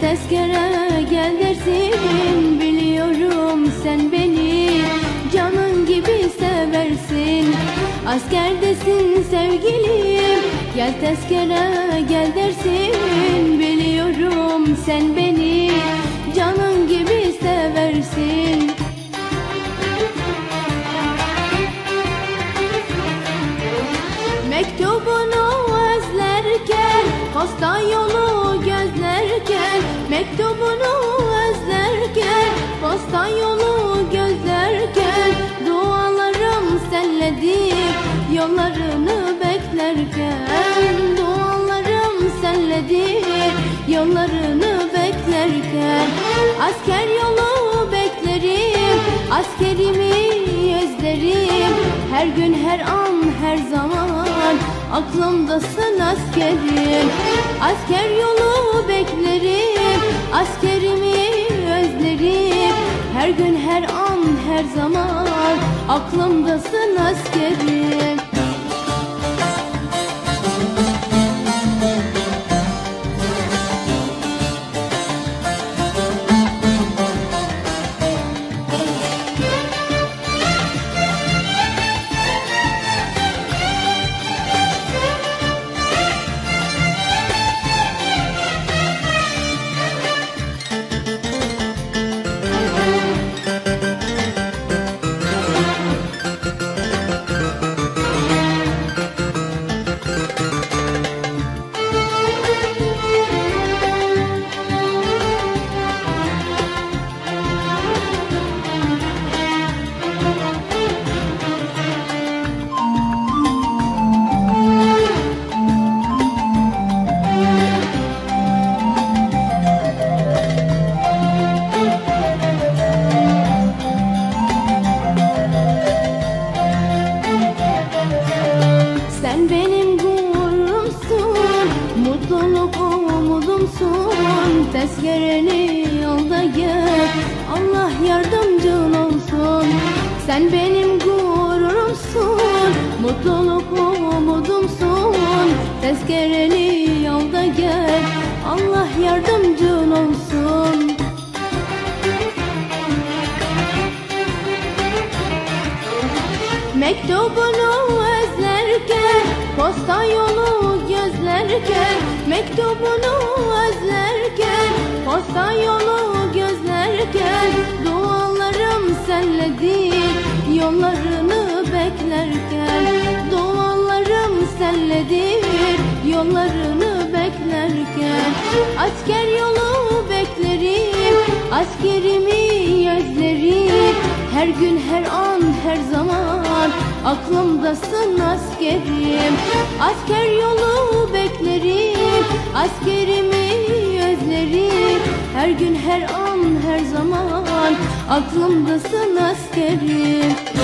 tezkere gel dersin Biliyorum sen beni. Canın gibi seversin Askerdesin sevgilim. Gel tezkere gel dersin Biliyorum sen beni. Canın gibi seversin. Mektubunu özlerken Posta yolu Mektubunu özlerken Posta yolu gözlerken Dualarım senledir Yollarını beklerken. Dualarım senledir Yollarını beklerken. Asker yolu beklerim Askerimi özlerim. Her gün her an her zaman Aklımdasın askerim. Asker yolu Askerimi özlerim Her gün her an her zaman Aklımdasın askerim Sen benim gururumsun Mutluluk umudumsun. Tezkereni yolda gel Allah yardımcın olsun. Sen benim gururumsun Mutluluk umudumsun. Tezkereni yolda gel Allah yardımcın olsun. Mektubunu Posta yolu gözlerken Mektubunu özlerken Posta yolu gözlerken Dualarım senledir Yollarını beklerken Dualarım senledir Yollarını beklerken. Asker yolu beklerim Askerimi özlerim Her gün her an her zaman Aklımdasın askerim. Asker yolu beklerim Askerimi özlerim. Her gün her an her zaman Aklımdasın askerim